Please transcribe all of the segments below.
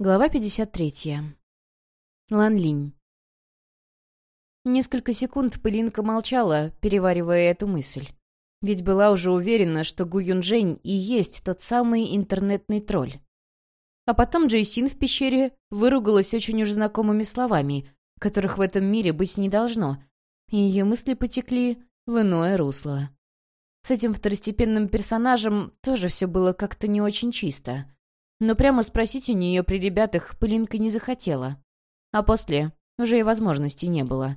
Глава 53. Лан Линь. Несколько секунд Пылинка молчала, переваривая эту мысль. Ведь была уже уверена, что Гу Юнжэнь и есть тот самый интернетный тролль. А потом Джейсин в пещере выругалась очень уж знакомыми словами, которых в этом мире быть не должно, и ее мысли потекли в иное русло. С этим второстепенным персонажем тоже все было как-то не очень чисто — но прямо спросить у нее при ребятах Пылинка не захотела. А после уже и возможности не было.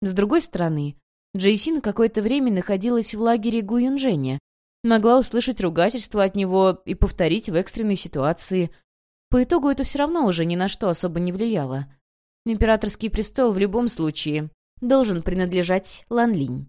С другой стороны, Джейси на какое-то время находилась в лагере Гуюнжэня, могла услышать ругательство от него и повторить в экстренной ситуации. По итогу это все равно уже ни на что особо не влияло. Императорский престол в любом случае должен принадлежать Ланлинь.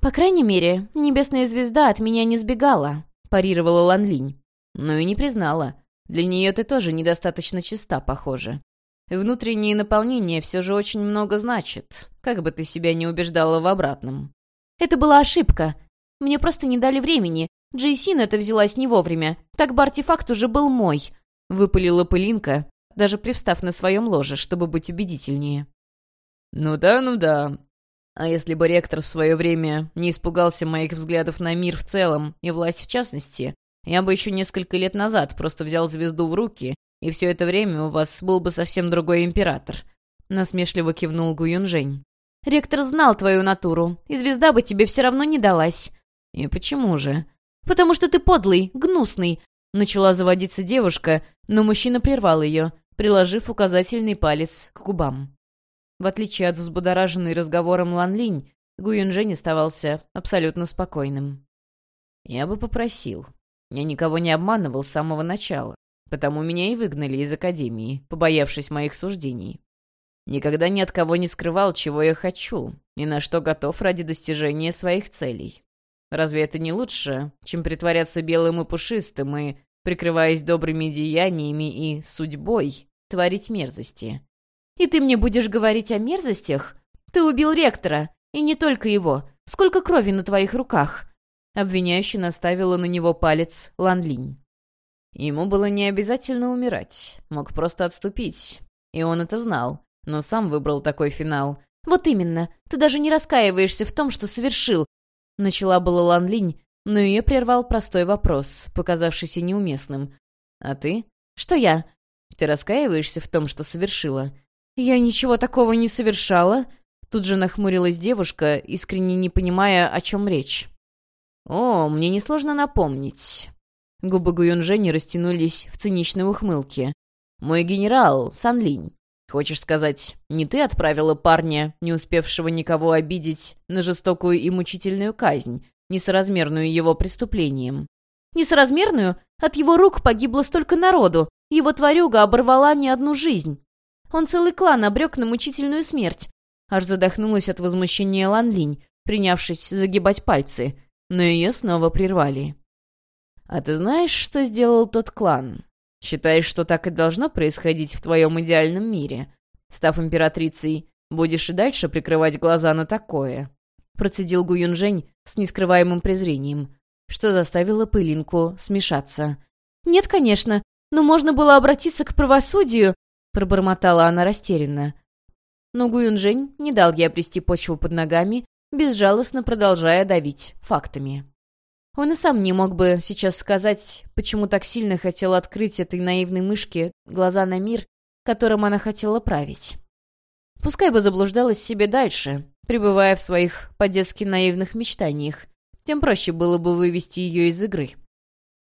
«По крайней мере, небесная звезда от меня не сбегала», — парировала Ланлинь. Но и не признала. Для нее ты тоже недостаточно чиста, похоже. Внутреннее наполнение все же очень много значит, как бы ты себя не убеждала в обратном. Это была ошибка. Мне просто не дали времени. Джейсин это взялась не вовремя. Так бы артефакт уже был мой. Выпалила пылинка, даже привстав на своем ложе, чтобы быть убедительнее. «Ну да, ну да. А если бы ректор в свое время не испугался моих взглядов на мир в целом и власть в частности, я бы еще несколько лет назад просто взял звезду в руки, и все это время у вас был бы совсем другой император», — насмешливо кивнул Гу Юнжень. «Ректор знал твою натуру, и звезда бы тебе все равно не далась». «И почему же?» «Потому что ты подлый, гнусный», — начала заводиться девушка, но мужчина прервал ее, приложив указательный палец к губам. В отличие от взбудораженной разговором Лан Линь, Гу Юнжень оставался абсолютно спокойным. «Я бы попросил, я никого не обманывал с самого начала, потому меня и выгнали из академии, побоявшись моих суждений. Никогда ни от кого не скрывал, чего я хочу и на что готов ради достижения своих целей. Разве это не лучше, чем притворяться белым и пушистым и, прикрываясь добрыми деяниями и судьбой, творить мерзости? И ты мне будешь говорить о мерзостях? Ты убил ректора, и не только его. Сколько крови на твоих руках? Обвиняюще наставила на него палец Лан Линь. Ему было не обязательно умирать, мог просто отступить. И он это знал, но сам выбрал такой финал. «Вот именно, ты даже не раскаиваешься в том, что совершил», — начала была Лан Линь, но ее прервал простой вопрос, показавшийся неуместным. «А ты?» «Что я?» «Ты раскаиваешься в том, что совершила?» «Я ничего такого не совершала», — тут же нахмурилась девушка, искренне не понимая, о чем речь. «О, мне несложно напомнить». Губы Гуюнжени растянулись в циничной ухмылке. «Мой генерал, Сан Линь. Хочешь сказать, не ты отправила парня, не успевшего никого обидеть, на жестокую и мучительную казнь, несоразмерную его преступлением?» «Несоразмерную? От его рук погибло столько народу. Его тварюга оборвала не одну жизнь. Он целый клан обрек на мучительную смерть». Аж задохнулась от возмущения Лан Линь, принявшись загибать пальцы но ее снова прервали. «А ты знаешь, что сделал тот клан? Считаешь, что так и должно происходить в твоем идеальном мире? Став императрицей, будешь и дальше прикрывать глаза на такое?» Процедил Гу Юнжень с нескрываемым презрением, что заставило пылинку смешаться. «Нет, конечно, но можно было обратиться к правосудию», пробормотала она растерянно. Но Гу Юнжень не дал ей обрести почву под ногами безжалостно продолжая давить фактами. Он и сам не мог бы сейчас сказать, почему так сильно хотел открыть этой наивной мышке глаза на мир, которым она хотела править. Пускай бы заблуждалась себе дальше, пребывая в своих по-детски наивных мечтаниях, тем проще было бы вывести ее из игры.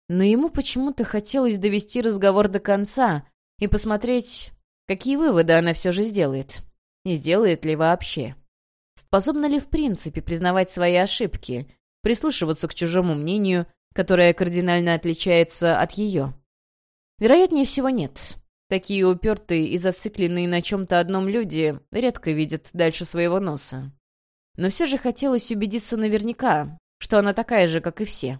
Но ему почему-то хотелось довести разговор до конца и посмотреть, какие выводы она все же сделает. И сделает ли вообще. Способна ли в принципе признавать свои ошибки, прислушиваться к чужому мнению, которое кардинально отличается от ее? Вероятнее всего, нет. Такие упертые и зацикленные на чем-то одном люди редко видят дальше своего носа. Но все же хотелось убедиться наверняка, что она такая же, как и все.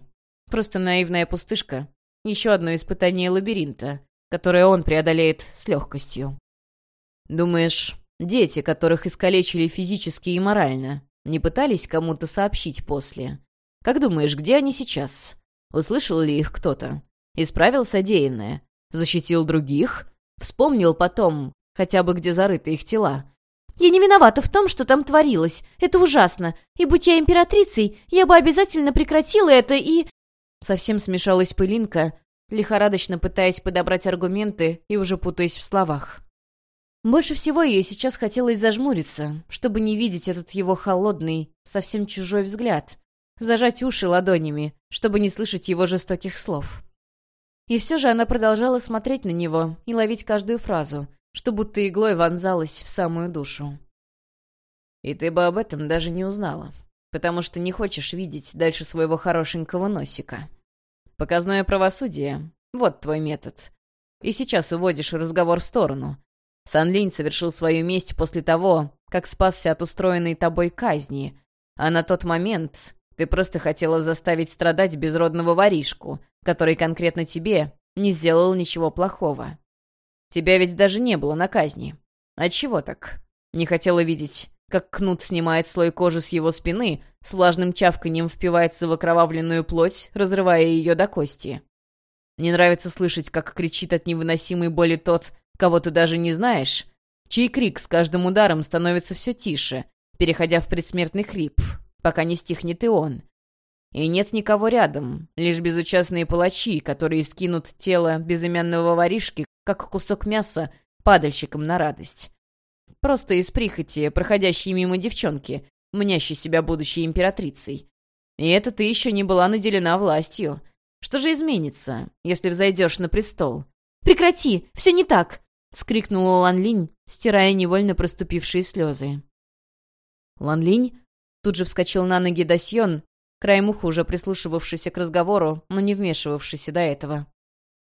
Просто наивная пустышка. Еще одно испытание лабиринта, которое он преодолеет с легкостью. «Думаешь, Дети, которых искалечили физически и морально, не пытались кому-то сообщить после. Как думаешь, где они сейчас? Услышал ли их кто-то? Исправил содеянное? Защитил других? Вспомнил потом, хотя бы где зарыты их тела. «Я не виновата в том, что там творилось. Это ужасно. И будь я императрицей, я бы обязательно прекратила это и...» Совсем смешалась пылинка, лихорадочно пытаясь подобрать аргументы и уже путаясь в словах. Больше всего ей сейчас хотелось зажмуриться, чтобы не видеть этот его холодный, совсем чужой взгляд, зажать уши ладонями, чтобы не слышать его жестоких слов. И все же она продолжала смотреть на него и ловить каждую фразу, что будто иглой вонзалась в самую душу. «И ты бы об этом даже не узнала, потому что не хочешь видеть дальше своего хорошенького носика. Показное правосудие — вот твой метод. И сейчас уводишь разговор в сторону. Санлинь совершил свою месть после того, как спасся от устроенной тобой казни, а на тот момент ты просто хотела заставить страдать безродного воришку, который конкретно тебе не сделал ничего плохого. Тебя ведь даже не было на казни. Отчего так? Не хотела видеть, как кнут снимает слой кожи с его спины, с влажным чавканием впивается в окровавленную плоть, разрывая ее до кости. Не нравится слышать, как кричит от невыносимой боли тот, кого ты даже не знаешь, чей крик с каждым ударом становится все тише, переходя в предсмертный хрип, пока не стихнет и он. И нет никого рядом, лишь безучастные палачи, которые скинут тело безымянного воришки, как кусок мяса, падальщикам на радость. Просто из прихоти, проходящие мимо девчонки, мнящей себя будущей императрицей. И это ты еще не была наделена властью. Что же изменится, если взойдешь на престол? «Прекрати! Все не так!» — скрикнула Лан Линь, стирая невольно проступившие слезы. Лан Линь Тут же вскочил на ноги Дасьон, краем уха уже прислушивавшийся к разговору, но не вмешивавшийся до этого.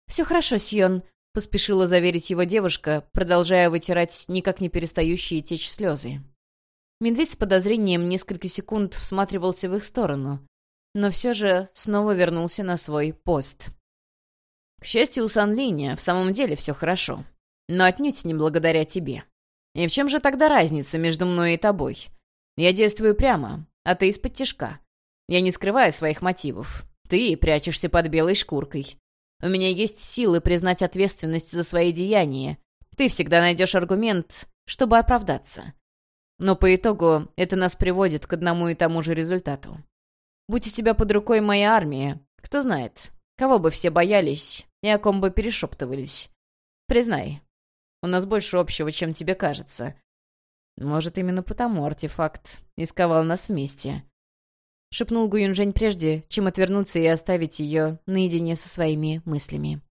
«Все хорошо, Сьон», — поспешила заверить его девушка, продолжая вытирать никак не перестающие течь слезы. Медведь с подозрением несколько секунд всматривался в их сторону, но все же снова вернулся на свой пост. «К счастью, у Санлиня в самом деле все хорошо, но отнюдь не благодаря тебе. И в чем же тогда разница между мной и тобой?» Я действую прямо, а ты из-под тишка. Я не скрываю своих мотивов. Ты прячешься под белой шкуркой. У меня есть силы признать ответственность за свои деяния. Ты всегда найдешь аргумент, чтобы оправдаться. Но по итогу это нас приводит к одному и тому же результату. Будь у тебя под рукой моя армия, кто знает, кого бы все боялись и о ком бы перешептывались. Признай, у нас больше общего, чем тебе кажется. Может, именно потому артефакт исковал нас вместе. Шепнул Гуюнжень прежде, чем отвернуться и оставить ее наедине со своими мыслями.